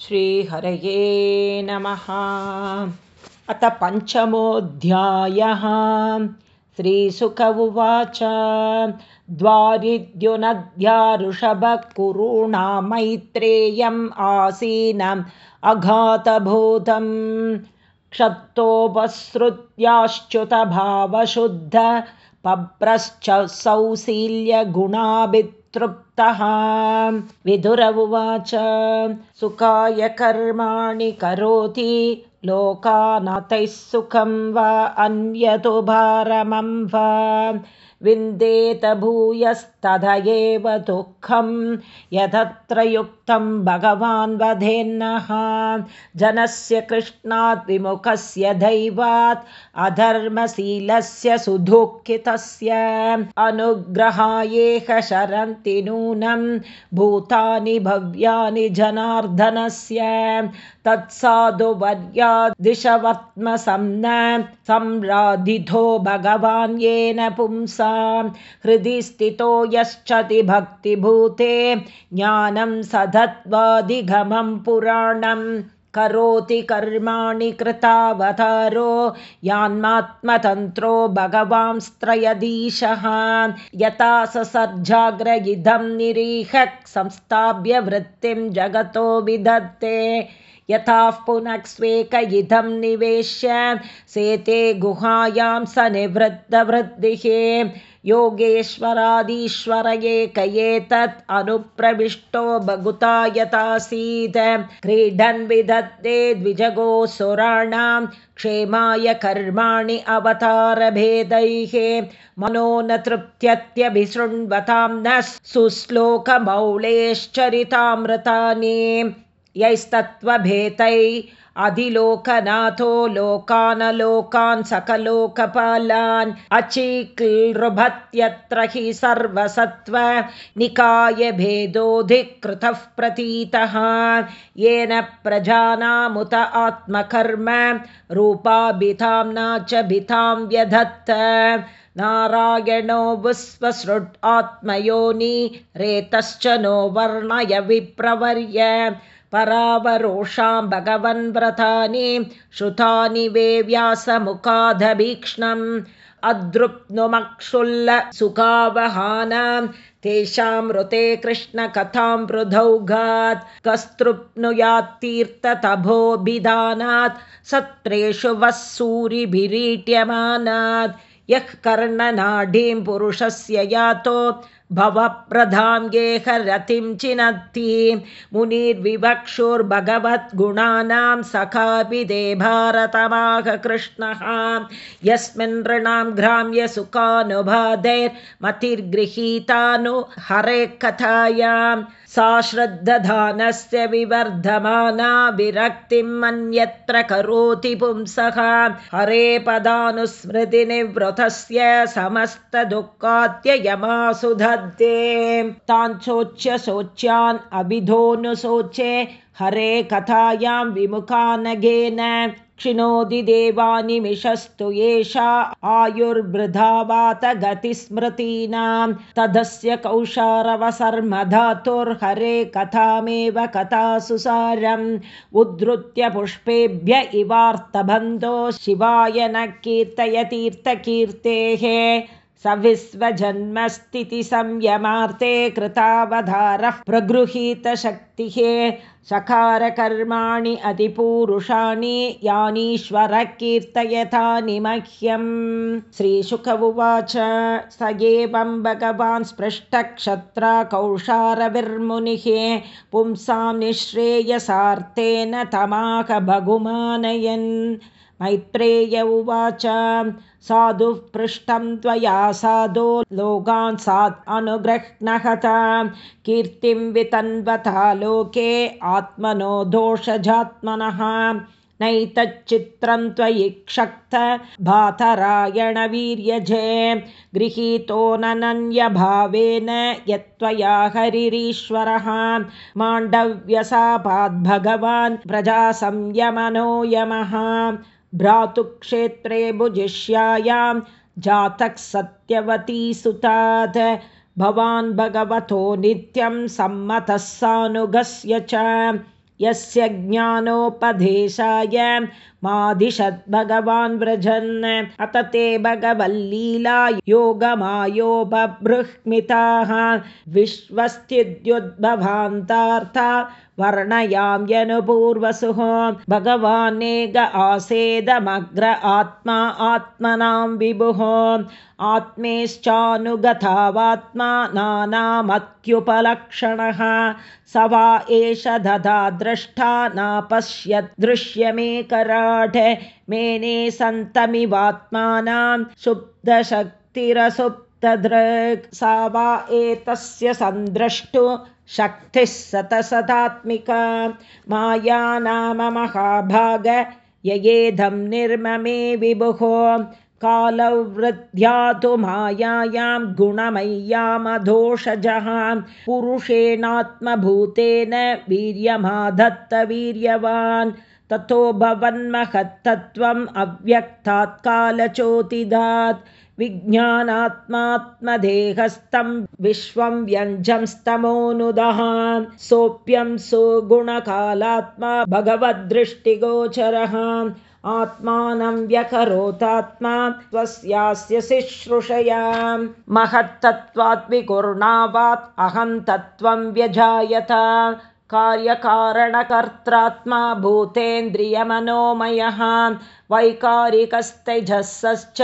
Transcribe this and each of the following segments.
श्रीहरये नमः। अथ पञ्चमोऽध्यायः। श्रीसुक उवाच। द्वारिद्युनद्या ऋषभकुरूणा मैत्रेयम् आसीनम् अघातभूतं क्षप्तोपसृत्याश्च्युतभावशुद्ध पप्रश्च सौशील्यगुणाभित् तृप्तः। विदुर उवाच सुखाय कर्माणि करोति लोकानाथैः सुखं वा अन्यतो भारमं वा। विन्देत भूयस्तद एव दुःखं यदत्र युक्तं भगवान् वधेन्नः। जनस्य कृष्णात् विमुखस्य दैवात् अधर्मशीलस्य सुदुःखितस्य। अनुग्रहायेह शरन्ति नूनं भूतानि भव्यानि जनार्दनस्य। तत्साधुवर्यादिशवत्मसंन संराधितो भगवान् येन पुंसा। हृदि स्थितो यश्चति भक्तिभूते ज्ञानं सधत्वादिगमं पुराणं करोति कर्माणि कृतावतारो यान्मात्मतन्त्रो भगवांस्त्रयदीशः यथा ससर्जाग्र इदं निरीह संस्थाप्य वृत्तिं जगतो विधत्ते यथा पुनः स्वेक इदं निवेश्य सेते गुहायां स निवृत्तवृद्धिः योगेश्वरादीश्वर एक एतत् अनुप्रविष्टो भगुता यथासीत्। क्रीडन् विदत्ते द्विजगोऽसुराणां क्षेमाय कर्माणि अवतारभेदैः। मनो न तृप्त्यत्यभिशृण्वतां न सुश्लोकमौलेश्चरितामृतानि। यैस्तत्त्वभेतै अधिलोकनाथो लोकानलोकान् सकलोकपालान् अचीकृभत्यत्र हि सर्वसत्त्व निकायभेदोऽधिकृतः प्रतीतः। येन प्रजानामुत आत्मकर्म रूपाभितां च भितां व्यधत्त। नारायणो विस्वसृट् आत्मयोनि रेतश्च नो वर्णय विप्रवर्य परावरोषां भगवन्व्रतानि श्रुतानि वे व्यासमुखादभीक्ष्णम् अदृप्नुमक्षुल्लसुखावहानां तेषां ऋते कृष्णकथां वृधौघात् कस्तृप्नुयात्तीर्थतभोभिधानात् सत्रेषु वः सूरिभिरीट्यमानात् यः कर्णनाडीं पुरुषस्य यातो भवप्रधां गेहरतिं चिनत्ति। मुनिर्विवक्षुर्भगवद्गुणानां सखापि दे भारतमाह कृष्णः यस्मिन् नृणां ग्राम्यसुखानुबाधैर्मतिर्गृहीतानु हरे कथायां सा श्रद्धधानस्य विवर्धमाना विरक्तिम् अन्यत्र करोति पुंसः। हरे पदानुस्मृतिनिवृतस्य समस्तदुःखात्ययमासुधत्ते तान् शोच्य शोच्यान् अभिधोऽनुशोचे हरे कथायां विमुखानगेन क्षिणोदि देवानिमिषस्तु एषा आयुर्वृधावात गतिस्मृतीनां तदस्य कौशारवसर्मधातुर्हरे कथामेव कथासुसारम् उद्धृत्य पुष्पेभ्य इवार्तबन्धो शिवाय न कीर्तयतीर्थकीर्तेः सविश्वजन्मस्थितिसंयमार्थे कृतावधारः प्रगृहीतशक्तिः सकारकर्माणि अतिपूरुषाणि यानीश्वरः कीर्तयथानि मह्यम् श्रीशुक उवाच स एवं भगवान् स्पृष्टक्षत्रा कौशारविर्मुनिः पुंसां निःश्रेयसार्थेन तमाह भगुमानयन् मैत्रेय उवाच। साधुः पृष्ठं त्वया साधो लोकान् सात् अनुगृह्णहता। कीर्तिं वितन्वता लोके आत्मनो दोषजात्मनः। नैतच्चित्रं त्वयि क्षक्त भातरायणवीर्यजे। गृहीतो ननन्यभावेन यत्त्वया हरिरीश्वरः। माण्डव्यसापाद्भगवान् प्रजासंयमनो यमः भ्रातुक्षेत्रे भुजिष्यायां जातः सत्यवती सुतात् भवान् भगवतो नित्यं सम्मतः सानुगस्य च। यस्य ज्ञानोपदेशाय मादिशद्भगवान् व्रजन्। अत ते भगवल्लीला योगमायोपबृह्मिताः। विश्वस्त्युद्भवान्तार्था वर्णयाम्यनुपूर्वसुः भगवानेग आसेदमग्र आत्मा आत्मनां विभुः। आत्मेश्चानुगतावात्मा नानामत्युपलक्षणः। स वा एष दधा द्रष्टा नापश्यद् दृश्यमेकराट मेने सन्तमिवात्मानां शुद्धशक्तिरसुप्तदृक् सा वा एतस्य सन्द्रष्टु शक्तिः सतसदात्मिका माया नाम महाभाग ययेधं निर्ममे विभुः कालवृद्ध्यातु मायायां गुणमय्यामधोषजः पुरुषेणात्मभूतेन वीर्यमाधत्तवीर्यवान् ततो भवन्महत्तत्त्वम् अव्यक्तात् कालचोतिदात् विज्ञानात्मात्मदेहस्तं विश्वं व्यञ्जं स्तमोऽनुदः सोऽप्यं सुगुणकालात्मा भगवद्दृष्टिगोचरः। आत्मानं व्यकरोतात्मा त्वस्यास्य शुश्रूषया। महत्तत्त्वात्विकुर्णावात् अहं तत्त्वं व्यजायत कार्यकारणकर्त्रात्मा भूतेन्द्रियमनोमयः वैकारिकस्तैजसश्च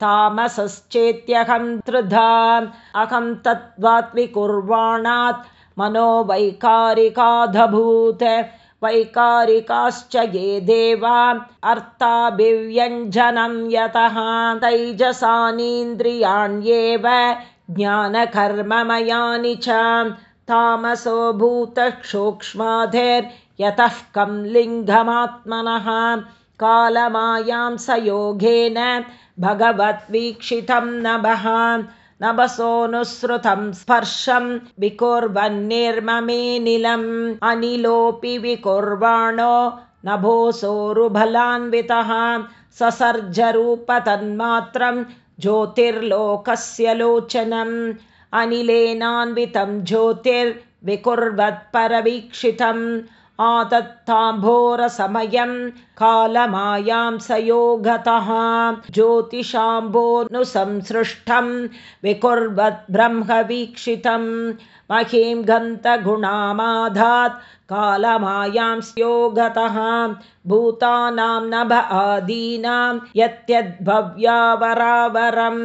तामसश्चेत्यहं त्रिधा। अहं तत्त्वात्विकुर्वाणात् मनोवैकारिकाधभूत। वैकारिकाश्च ये देवा अर्थाभिव्यञ्जनं यतः। तैजसानीन्द्रियाण्येव ज्ञानकर्ममयानि च तामसो भूतसूक्ष्माधिर्यतः कं लिङ्गमात्मनः कालमायां स योगेन भगवद्वीक्षितं नभः। नभसोऽनुसृतं स्पर्शं विकुर्वन्निर्ममेनिलम् अनिलोऽपि विकुर्वाणो नभोसोरुबलान्वितः ससर्जरूपतन्मात्रं ज्योतिर्लोकस्य लोचनम् अनिलेनान्वितं ज्योतिर्विकुर्वत्परवीक्षितम् आदत्ताम्भोरसमयं कालमायां स योगतः ज्योतिषाम्भोनुसंसृष्टं विकुर्वत् ब्रह्मवीक्षितं महीं गन्तगुणामाधात् कालमायां स्योगतः भूतानां नभ आदीनां यत्यद्भव्यावरावरं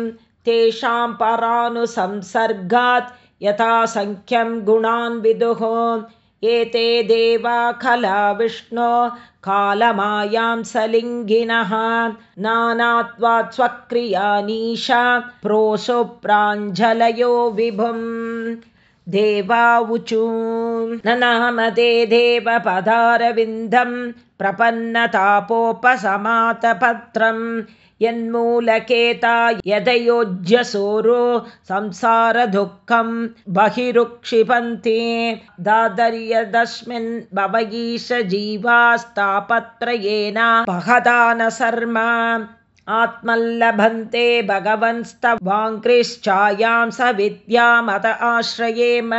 तेषां परानुसंसर्गात् यथासङ्ख्यं गुणान् विदुः। एते देवा खला विष्णो कालमायां सलिङ्गिनः। नानात्वात् स्वक्रियानीशा प्रोषु प्राञ्जलयो विभुम्। देवावुचू न ते देवपदारविन्दं प्रपन्नतापोपसमातपत्रम् यन्मूलकेता यदयोज्यसोरो संसारदुःखं बहिरुक्षिपन्ति। दादर्यदस्मिन् भवयीश जीवास्तापत्रयेन पहदान शर्म। आत्मल्लभन्ते भगवंस्तवाङ्क्रिश्चायां स विद्यामत आश्रयेम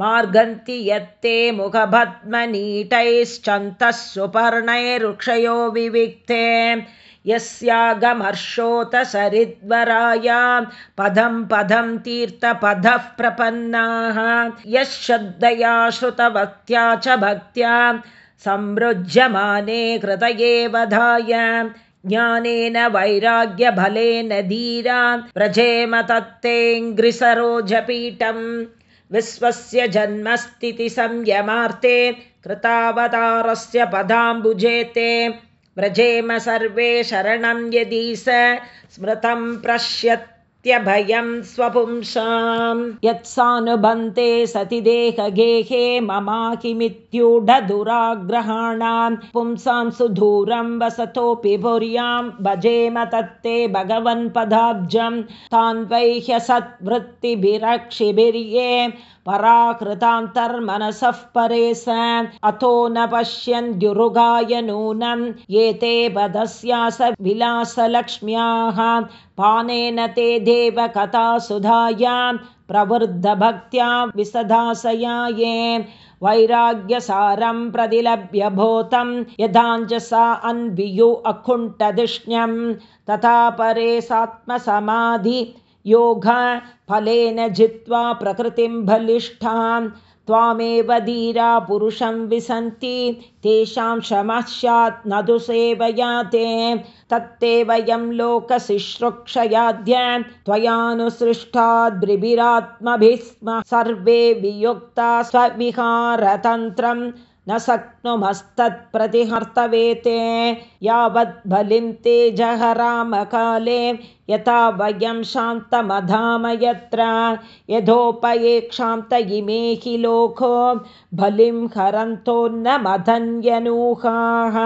मार्गन्ति यत्ते मुखभद्मनीटैश्चन्तः सुपर्णैरुक्षयो विविक्ते। यस्यागमर्षोतसरिद्वरायां पदं पदं तीर्थपदः प्रपन्नाः। यः श्रद्धया श्रुतवत्या च भक्त्या संरुज्यमाने वधाय। ज्ञानेन वैराग्यबलेन धीरा। व्रजेम तत्तेऽङ्घ्रिसरोजपीठम् विश्वस्य जन्मस्थितिसंयमार्थे कृतावतारस्य पदाम्बुजेते व्रजेम सर्वे शरणं यदि स स्मृतं प्रश्यत्यभयं स्वपुंसां यत्सानुबन्ते सति देहगेहे ममा किमित्यूढदुराग्रहाणां पुंसां सुदूरं वसतोऽपि भुर्यां भजेम तत्ते भगवन्पदाब्जं तान्वैह्यसद्वृत्तिभिरक्षिभिर्ये पराकृतान्तर्मनसः परे स अथो न पश्यन्त्युरुगाय नूनं ये ते पदस्यास विलासलक्ष्म्याः पानेन ते देवकथासुधायां प्रवृद्धभक्त्या विसदासया ये वैराग्यसारं प्रतिलभ्य भूतं यदाञ्जसा अन्वियु अकुण्ठधिष्ण्यं तथा परे सात्मसमाधि योग फलेन जित्वा प्रकृतिं बलिष्ठां त्वामेव धीरा पुरुषं विसन्ति तेषां श्रमः स्यात् न तु सेवयाते। तत्ते वयं लोकशिश्रुक्षयाद्य त्वयानुसृष्टाद्रिभिरात्मभिः स्म सर्वे वियुक्ता स्वविहारतन्त्रं न शक्नुमस्तत्प्रतिहर्तवेते यावत् बलिं ते जहरामकाले यथा वयं शान्तमधाम यत्र यथोपयेक्षान्त इमे हि लोको बलिं हरन्तो न मदन्यनूहाः।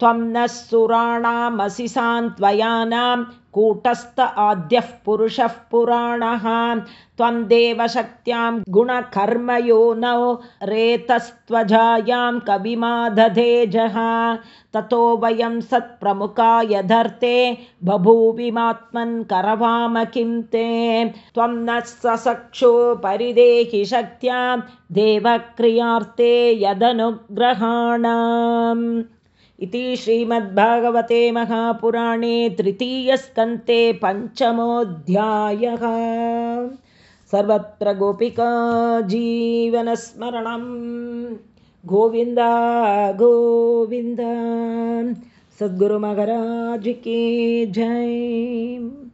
त्वं नः सुराणामसि सान्त्वयानां कूटस्थ आद्यः पुरुषः पुराणः। त्वं देवशक्त्यां गुणकर्मयो नौ रेतस्त्वजायां कविमादधेजः ततो वयं सत्प्रमुखा यधर्ते बभूविमात्मन् करवाम किं ते। त्वं नः सचक्षु परिदेहि शक्त्या देवक्रियार्थे यदनुग्रहाणाम् इति श्रीमद्भागवते महापुराणे तृतीयस्कन्ते पञ्चमोऽध्यायः। सर्वत्र गोपिका जीवनस्मरणं। गोविन्द गोविन्द। सद्गुरुमहराजिके जय